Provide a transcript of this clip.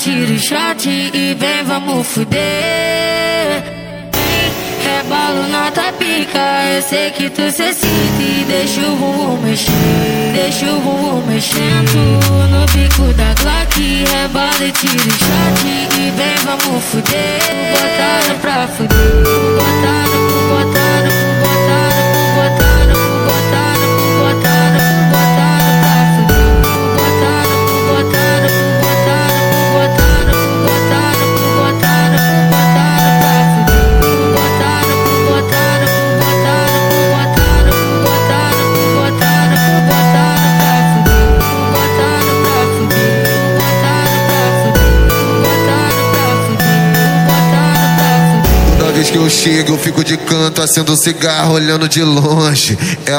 tira o shot e vem, vamos fuder. Rebalo na tua pica, eu sei que tu se excita e deixa o bumbum mexer. Deixa o bumbum mexendo no bico da Glock. Rebalo e tira o shot e vem, vamos fuder. Botaram pra fuder, vez que eu chego, eu fico de canto, acendo um cigarro, olhando de longe. Ela